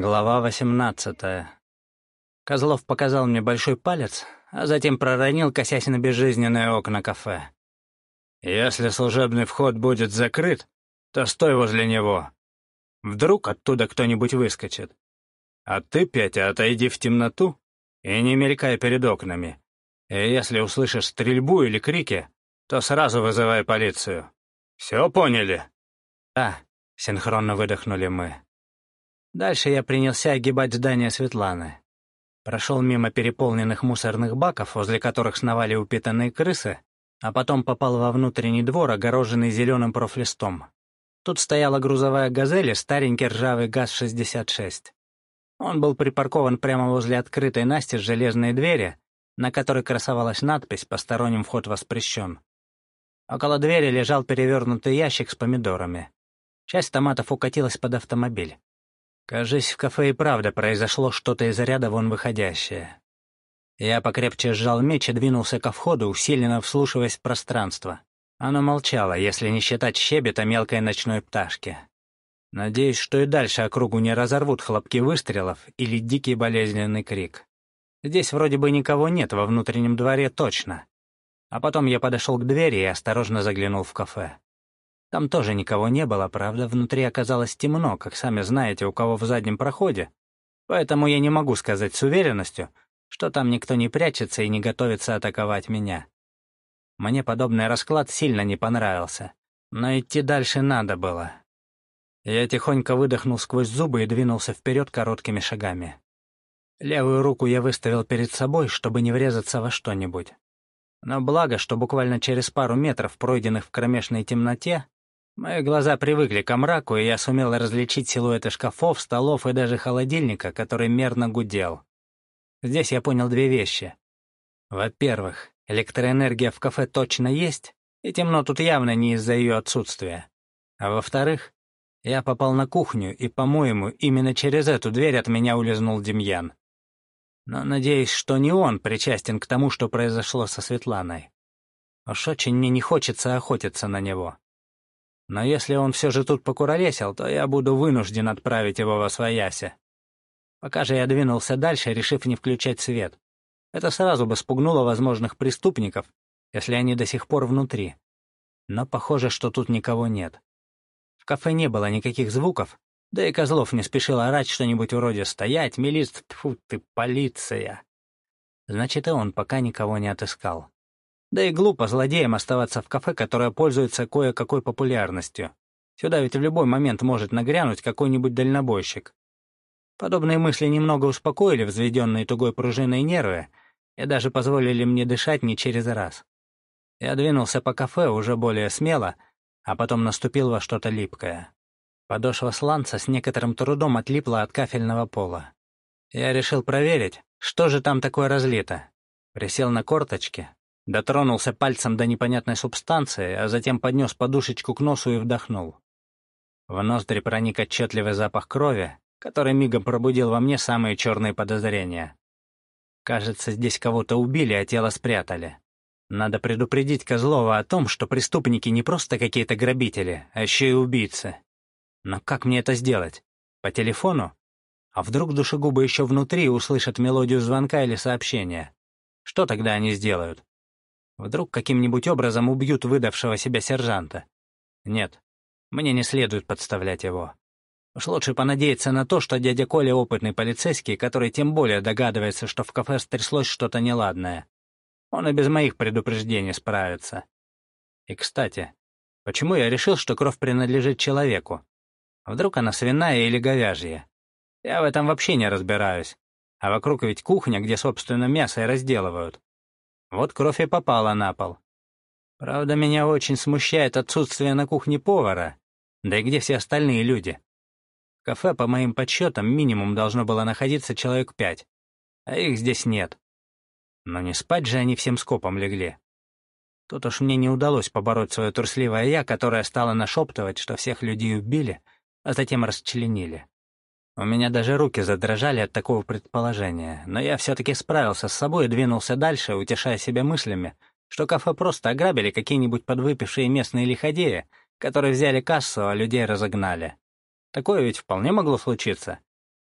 Глава восемнадцатая. Козлов показал мне большой палец, а затем проронил, косясь на безжизненные окна кафе. «Если служебный вход будет закрыт, то стой возле него. Вдруг оттуда кто-нибудь выскочит. А ты, Петя, отойди в темноту и не мелькай перед окнами. И если услышишь стрельбу или крики, то сразу вызывай полицию. Все поняли?» «Да», — синхронно выдохнули мы. Дальше я принялся огибать здание Светланы. Прошел мимо переполненных мусорных баков, возле которых сновали упитанные крысы, а потом попал во внутренний двор, огороженный зеленым профлистом. Тут стояла грузовая «Газель» и старенький ржавый ГАЗ-66. Он был припаркован прямо возле открытой настежь железной двери, на которой красовалась надпись «Посторонним вход воспрещен». Около двери лежал перевернутый ящик с помидорами. Часть томатов укатилась под автомобиль. Кажись, в кафе и правда произошло что-то из ряда вон выходящее. Я покрепче сжал меч и двинулся ко входу, усиленно вслушиваясь в пространство. Оно молчало, если не считать щебета мелкой ночной пташки. Надеюсь, что и дальше округу не разорвут хлопки выстрелов или дикий болезненный крик. Здесь вроде бы никого нет, во внутреннем дворе точно. А потом я подошел к двери и осторожно заглянул в кафе. Там тоже никого не было, правда, внутри оказалось темно, как сами знаете, у кого в заднем проходе. Поэтому я не могу сказать с уверенностью, что там никто не прячется и не готовится атаковать меня. Мне подобный расклад сильно не понравился, но идти дальше надо было. Я тихонько выдохнул сквозь зубы и двинулся вперед короткими шагами. Левую руку я выставил перед собой, чтобы не врезаться во что-нибудь. Но благо, что буквально через пару метров, пройденных в кромешной темноте, Мои глаза привыкли к мраку, и я сумел различить силуэты шкафов, столов и даже холодильника, который мерно гудел. Здесь я понял две вещи. Во-первых, электроэнергия в кафе точно есть, и темно тут явно не из-за ее отсутствия. А во-вторых, я попал на кухню, и, по-моему, именно через эту дверь от меня улизнул Демьян. Но надеюсь, что не он причастен к тому, что произошло со Светланой. Уж очень мне не хочется охотиться на него. Но если он все же тут покуролесил, то я буду вынужден отправить его во свояси. Пока же я двинулся дальше, решив не включать свет. Это сразу бы спугнуло возможных преступников, если они до сих пор внутри. Но похоже, что тут никого нет. В кафе не было никаких звуков, да и Козлов не спешил орать что-нибудь вроде «Стоять, милиция, тьфу ты, полиция!» Значит, и он пока никого не отыскал. Да и глупо злодеям оставаться в кафе, которое пользуется кое-какой популярностью. Сюда ведь в любой момент может нагрянуть какой-нибудь дальнобойщик. Подобные мысли немного успокоили взведенные тугой пружиной нервы и даже позволили мне дышать не через раз. Я двинулся по кафе уже более смело, а потом наступил во что-то липкое. Подошва сланца с некоторым трудом отлипла от кафельного пола. Я решил проверить, что же там такое разлито. Присел на корточки, Дотронулся пальцем до непонятной субстанции, а затем поднес подушечку к носу и вдохнул. В ноздри проник отчетливый запах крови, который мигом пробудил во мне самые черные подозрения. Кажется, здесь кого-то убили, а тело спрятали. Надо предупредить Козлова о том, что преступники не просто какие-то грабители, а еще и убийцы. Но как мне это сделать? По телефону? А вдруг душегубы еще внутри услышат мелодию звонка или сообщения? Что тогда они сделают? Вдруг каким-нибудь образом убьют выдавшего себя сержанта. Нет, мне не следует подставлять его. Уж лучше понадеяться на то, что дядя Коля опытный полицейский, который тем более догадывается, что в кафе стряслось что-то неладное. Он и без моих предупреждений справится. И, кстати, почему я решил, что кровь принадлежит человеку? Вдруг она свиная или говяжья? Я в этом вообще не разбираюсь. А вокруг ведь кухня, где, собственно, мясо и разделывают. Вот кровь и попала на пол. Правда, меня очень смущает отсутствие на кухне повара. Да и где все остальные люди? В кафе, по моим подсчетам, минимум должно было находиться человек пять. А их здесь нет. Но не спать же они всем скопом легли. Тут уж мне не удалось побороть свое трусливое «я», которое стало нашептывать, что всех людей убили, а затем расчленили. У меня даже руки задрожали от такого предположения, но я все-таки справился с собой и двинулся дальше, утешая себя мыслями, что кафе просто ограбили какие-нибудь подвыпившие местные лиходеи, которые взяли кассу, а людей разогнали. Такое ведь вполне могло случиться.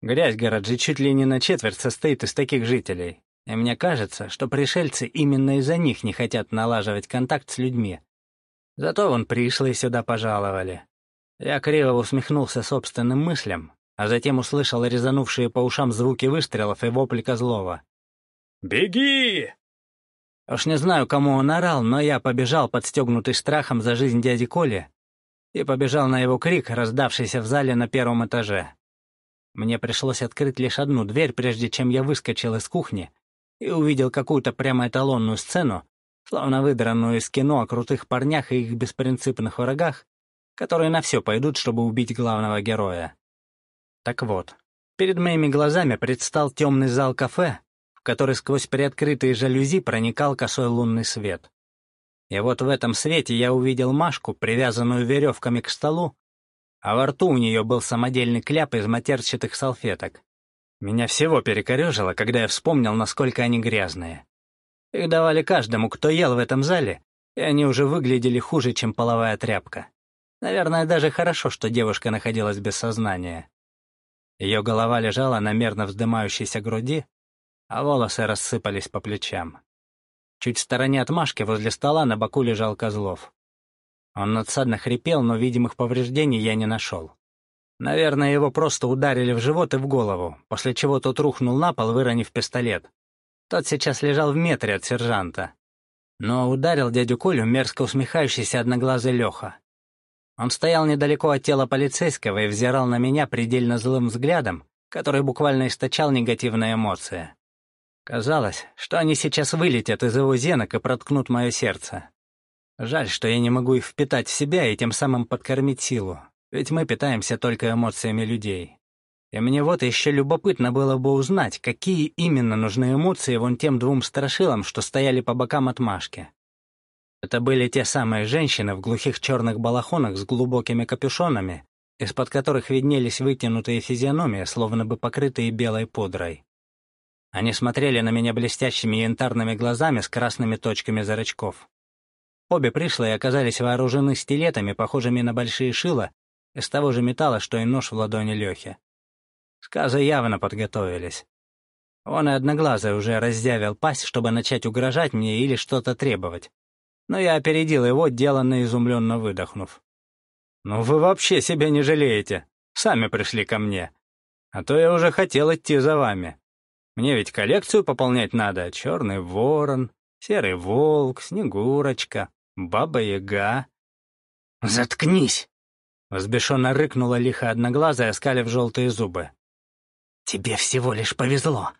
Грязь-город же чуть ли не на четверть состоит из таких жителей. И мне кажется, что пришельцы именно из-за них не хотят налаживать контакт с людьми. Зато вон пришлые сюда пожаловали. Я криво усмехнулся собственным мыслям, а затем услышал резанувшие по ушам звуки выстрелов и вопли Козлова. «Беги!» Уж не знаю, кому он орал, но я побежал, подстегнутый страхом за жизнь дяди Коли, и побежал на его крик, раздавшийся в зале на первом этаже. Мне пришлось открыть лишь одну дверь, прежде чем я выскочил из кухни и увидел какую-то прямо эталонную сцену, словно выдранную из кино о крутых парнях и их беспринципных врагах, которые на все пойдут, чтобы убить главного героя. Так вот, перед моими глазами предстал темный зал кафе, в который сквозь приоткрытые жалюзи проникал косой лунный свет. И вот в этом свете я увидел Машку, привязанную веревками к столу, а во рту у нее был самодельный кляп из матерчатых салфеток. Меня всего перекорежило, когда я вспомнил, насколько они грязные. Их давали каждому, кто ел в этом зале, и они уже выглядели хуже, чем половая тряпка. Наверное, даже хорошо, что девушка находилась без сознания. Ее голова лежала на мерно вздымающейся груди, а волосы рассыпались по плечам. Чуть в стороне от Машки возле стола на боку лежал Козлов. Он надсадно хрипел, но видимых повреждений я не нашел. Наверное, его просто ударили в живот и в голову, после чего тот рухнул на пол, выронив пистолет. Тот сейчас лежал в метре от сержанта. Но ударил дядю Колю мерзко усмехающийся одноглазый Леха. Он стоял недалеко от тела полицейского и взирал на меня предельно злым взглядом, который буквально источал негативные эмоции. Казалось, что они сейчас вылетят из его зенок и проткнут мое сердце. Жаль, что я не могу их впитать в себя и тем самым подкормить силу, ведь мы питаемся только эмоциями людей. И мне вот еще любопытно было бы узнать, какие именно нужны эмоции вон тем двум страшилам, что стояли по бокам от Машки. Это были те самые женщины в глухих черных балахонах с глубокими капюшонами, из-под которых виднелись вытянутые физиономии, словно бы покрытые белой пудрой. Они смотрели на меня блестящими янтарными глазами с красными точками зрачков. Обе пришлые оказались вооружены стилетами, похожими на большие шила, из того же металла, что и нож в ладони Лехи. Сказы явно подготовились. Он и одноглазый уже раздявил пасть, чтобы начать угрожать мне или что-то требовать. Но я опередил его, деланно изумленно выдохнув. «Ну вы вообще себя не жалеете. Сами пришли ко мне. А то я уже хотел идти за вами. Мне ведь коллекцию пополнять надо. Черный ворон, серый волк, снегурочка, Баба-яга. «Заткнись!» — взбешенно рыкнула лихо одноглазая, оскалив желтые зубы. «Тебе всего лишь повезло,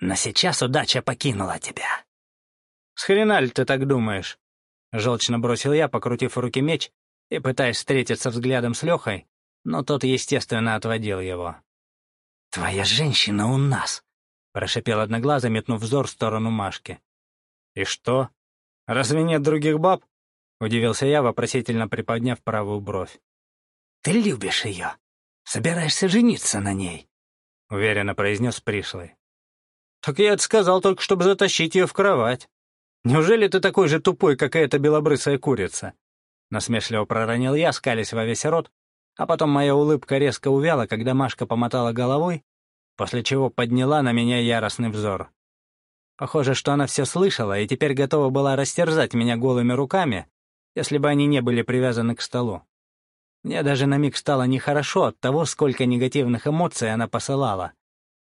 но сейчас удача покинула тебя». «С хрена ли ты так думаешь?» — желчно бросил я, покрутив в руки меч и пытаясь встретиться взглядом с Лехой, но тот, естественно, отводил его. «Твоя женщина у нас», — прошипел одноглазый, метнув взор в сторону Машки. «И что? Разве нет других баб?» — удивился я, вопросительно приподняв правую бровь. «Ты любишь ее. Собираешься жениться на ней», — уверенно произнес пришлый. «Так я это сказал только, чтобы затащить ее в кровать. Неужели ты такой же тупой, как эта белобрысая курица?» Насмешливо проронил я, скались во весь рот, а потом моя улыбка резко увяла, когда Машка помотала головой, после чего подняла на меня яростный взор. Похоже, что она все слышала и теперь готова была растерзать меня голыми руками, если бы они не были привязаны к столу. Мне даже на миг стало нехорошо от того, сколько негативных эмоций она посылала.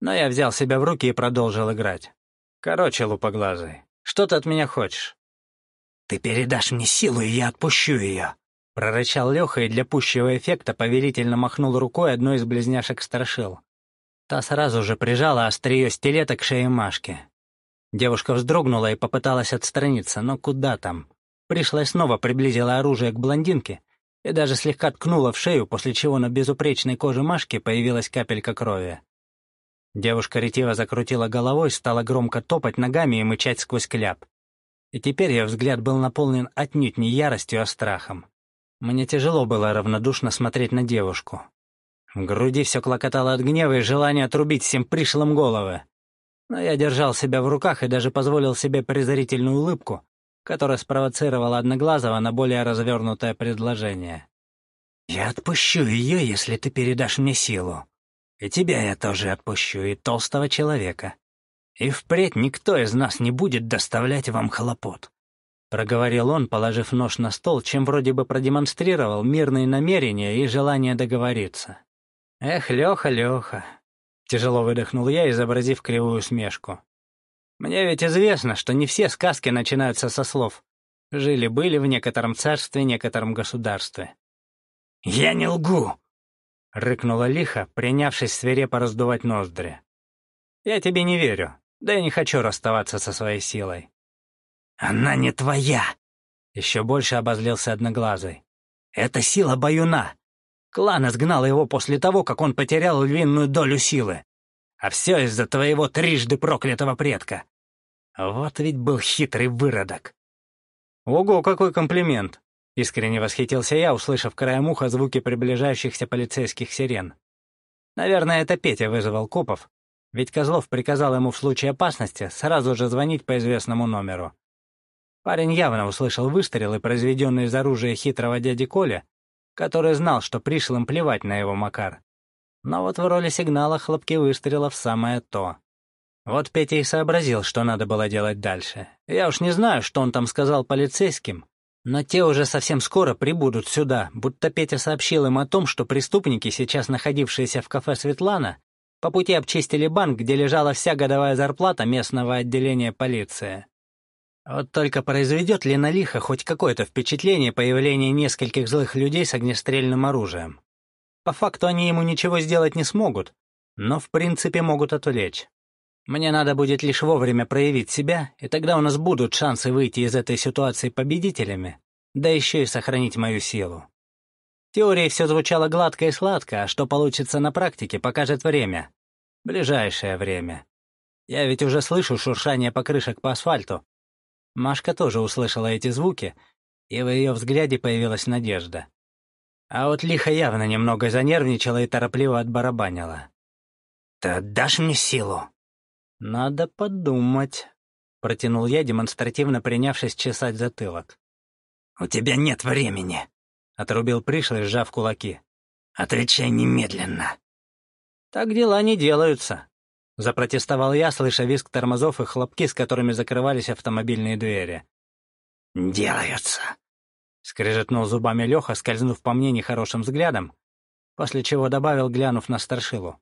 Но я взял себя в руки и продолжил играть. Короче, лупоглазый, что ты от меня хочешь? «Ты передашь мне силу, и я отпущу ее», — прорычал Леха и для пущего эффекта повелительно махнул рукой одной из близняшек страшил. Та сразу же прижала острие стилета к шее Машки. Девушка вздрогнула и попыталась отстраниться, но куда там? Пришлая снова приблизила оружие к блондинке и даже слегка ткнула в шею, после чего на безупречной коже Машки появилась капелька крови. Девушка ретиво закрутила головой, стала громко топать ногами и мычать сквозь кляп. И теперь ее взгляд был наполнен отнюдь не яростью, а страхом. Мне тяжело было равнодушно смотреть на девушку. В груди все клокотало от гнева и желания отрубить всем пришлым головы. Но я держал себя в руках и даже позволил себе презрительную улыбку, которая спровоцировала Одноглазого на более развернутое предложение. «Я отпущу ее, если ты передашь мне силу», И тебя я тоже отпущу, и толстого человека. И впредь никто из нас не будет доставлять вам хлопот. Проговорил он, положив нож на стол, чем вроде бы продемонстрировал мирные намерения и желание договориться. «Эх, Леха, Леха!» Тяжело выдохнул я, изобразив кривую смешку. «Мне ведь известно, что не все сказки начинаются со слов. Жили-были в некотором царстве, некотором государстве». «Я не лгу!» — рыкнула лихо, принявшись свирепо раздувать ноздри. «Я тебе не верю, да и не хочу расставаться со своей силой». «Она не твоя!» — еще больше обозлился Одноглазый. «Это сила Баюна, Клан изгнал его после того, как он потерял львиную долю силы. А все из-за твоего трижды проклятого предка. Вот ведь был хитрый выродок. Ого, какой комплимент! Искренне восхитился я, услышав краем уха звуки приближающихся полицейских сирен. Наверное, это Петя вызвал копов, ведь Козлов приказал ему в случае опасности сразу же звонить по известному номеру. Парень явно услышал выстрелы, произведенные из оружия хитрого дяди Коля, который знал, что пришлым плевать на его Макар. Но вот в роли сигнала хлопки выстрелов самое то. Вот Петя и сообразил, что надо было делать дальше. Я уж не знаю, что он там сказал полицейским, но те уже совсем скоро прибудут сюда, будто Петя сообщил им о том, что преступники, сейчас находившиеся в кафе «Светлана», по пути обчистили банк, где лежала вся годовая зарплата местного отделения полиции. Вот только произведет ли на лихо хоть какое-то впечатление появление нескольких злых людей с огнестрельным оружием? По факту они ему ничего сделать не смогут, но в принципе могут отвлечь. Мне надо будет лишь вовремя проявить себя, и тогда у нас будут шансы выйти из этой ситуации победителями, да еще и сохранить мою силу. В теории все звучало гладко и сладко, а что получится на практике, покажет время. Ближайшее время. Я ведь уже слышу шуршание покрышек по асфальту, Машка тоже услышала эти звуки, и в ее взгляде появилась надежда. А вот Лиха явно немного занервничала и торопливо отбарабанила. «Ты отдашь мне силу?» «Надо подумать», — протянул я, демонстративно принявшись чесать затылок. «У тебя нет времени», — отрубил пришлый, сжав кулаки. «Отвечай немедленно». «Так дела не делаются», Запротестовал я, слыша визг тормозов и хлопки, с которыми закрывались автомобильные двери. «Делаются!» — скрежетнул зубами Леха, скользнув по мне нехорошим взглядом, после чего добавил, глянув на старшилу.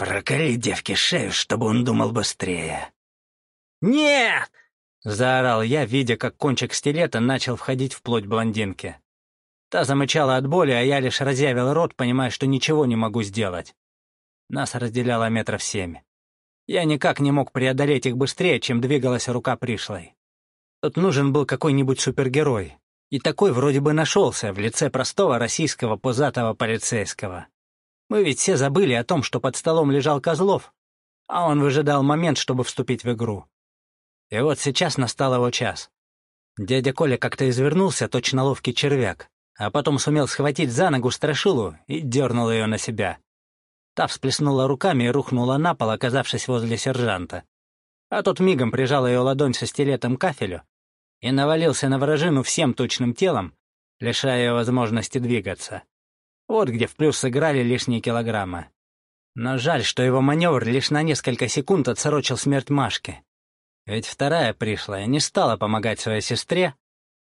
«Проколи девке шею, чтобы он думал быстрее!» «Нет!» — заорал я, видя, как кончик стилета начал входить в плоть блондинки. Та замычала от боли, а я лишь разъявил рот, понимая, что ничего не могу сделать. Нас разделяло метров семь. Я никак не мог преодолеть их быстрее, чем двигалась рука пришлой. Тут нужен был какой-нибудь супергерой. И такой вроде бы нашелся в лице простого российского пузатого полицейского. Мы ведь все забыли о том, что под столом лежал Козлов, а он выжидал момент, чтобы вступить в игру. И вот сейчас настал его час. Дядя Коля как-то извернулся, точно ловкий червяк, а потом сумел схватить за ногу страшилу и дернул ее на себя. Та всплеснула руками и рухнула на пол, оказавшись возле сержанта. А тот мигом прижал ее ладонь со стилетом к кафелю и навалился на вражину всем точным телом, лишая ее возможности двигаться. Вот где в плюс сыграли лишние килограммы. Но жаль, что его маневр лишь на несколько секунд отсрочил смерть Машки. Ведь вторая пришлая не стала помогать своей сестре,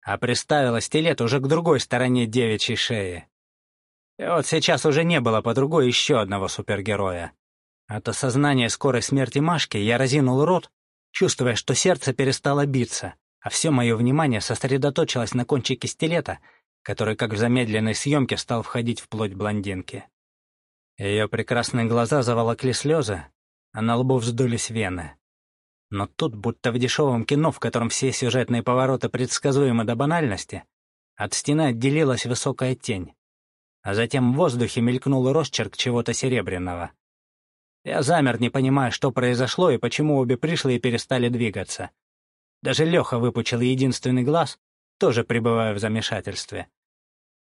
а приставила стилет уже к другой стороне девичьей шеи. И вот сейчас уже не было по другой еще одного супергероя. От осознания скорой смерти Машки я разинул рот, чувствуя, что сердце перестало биться, а все мое внимание сосредоточилось на кончике стилета, который, как в замедленной съемке, стал входить в плоть блондинки. Ее прекрасные глаза заволокли слезы, а на лбу вздулись вены. Но тут, будто в дешевом кино, в котором все сюжетные повороты предсказуемы до банальности, от стены отделилась высокая тень а затем в воздухе мелькнул росчерк чего-то серебряного. Я замер, не понимая, что произошло и почему обе пришлые перестали двигаться. Даже Леха выпучил единственный глаз, тоже пребывая в замешательстве.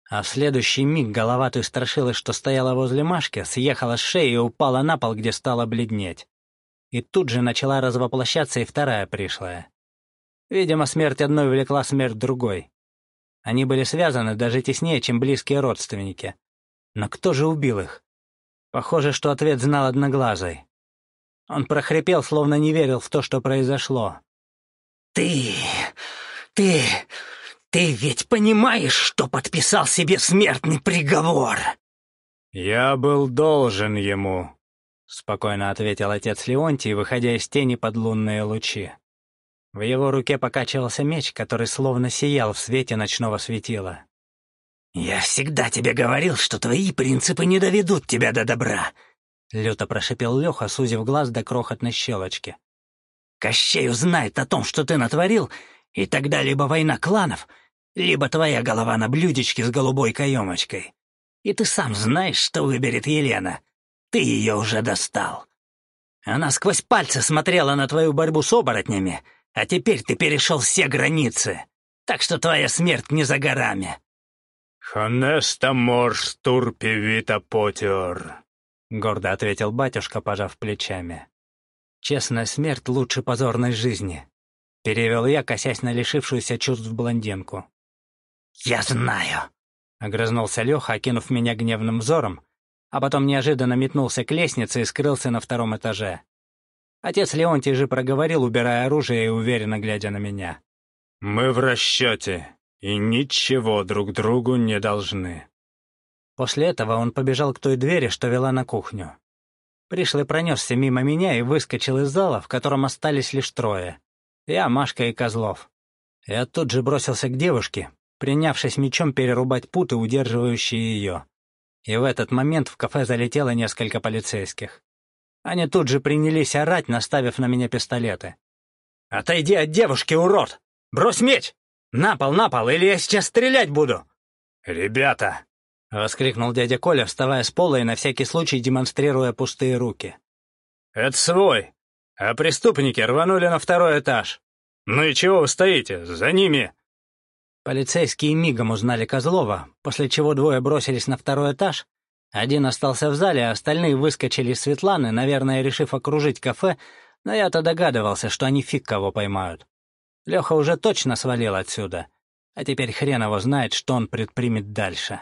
А в следующий миг голова той страшилы, что стояла возле Машки, съехала с шеи и упала на пол, где стала бледнеть. И тут же начала развоплощаться и вторая пришлая. Видимо, смерть одной влекла смерть другой. Они были связаны даже теснее, чем близкие родственники. Но кто же убил их? Похоже, что ответ знал одноглазый. Он прохрипел, словно не верил в то, что произошло. «Ты... ты... ты ведь понимаешь, что подписал себе смертный приговор?» «Я был должен ему», — спокойно ответил отец Леонтий, выходя из тени под лунные лучи. В его руке покачивался меч, который словно сиял в свете ночного светила. «Я всегда тебе говорил, что твои принципы не доведут тебя до добра», — люто прошипел Леха, сузив глаз до крохотной щелочки. «Кощей узнает о том, что ты натворил, и тогда либо война кланов, либо твоя голова на блюдечке с голубой каемочкой. И ты сам знаешь, что выберет Елена. Ты ее уже достал. Она сквозь пальцы смотрела на твою борьбу с оборотнями, а теперь ты перешел все границы, так что твоя смерть не за горами». «Хонеста морж турпи вита потер», — гордо ответил батюшка, пожав плечами. «Честная смерть лучше позорной жизни», — перевел я, косясь на лишившуюся чувств блондинку. «Я знаю», — огрызнулся Леха, окинув меня гневным взором, а потом неожиданно метнулся к лестнице и скрылся на втором этаже. Отец Леонтий же проговорил, убирая оружие и уверенно глядя на меня. «Мы в расчете и ничего друг другу не должны». После этого он побежал к той двери, что вела на кухню. Пришлый пронесся мимо меня и выскочил из зала, в котором остались лишь трое. Я, Машка и Козлов. Я тут же бросился к девушке, принявшись мечом перерубать путы, удерживающие ее. И в этот момент в кафе залетело несколько полицейских. Они тут же принялись орать, наставив на меня пистолеты. «Отойди от девушки, урод! Брось меч! На пол, на пол, или я сейчас стрелять буду!» «Ребята!» — воскликнул дядя Коля, вставая с пола и на всякий случай демонстрируя пустые руки. «Это свой, а преступники рванули на второй этаж. Ну и чего вы стоите? За ними!» Полицейские мигом узнали Козлова, после чего двое бросились на второй этаж, один остался в зале, а остальные выскочили из Светланы, наверное, решив окружить кафе, но я-то догадывался, что они фиг кого поймают. Леха уже точно свалил отсюда, а теперь хрен его знает, что он предпримет дальше.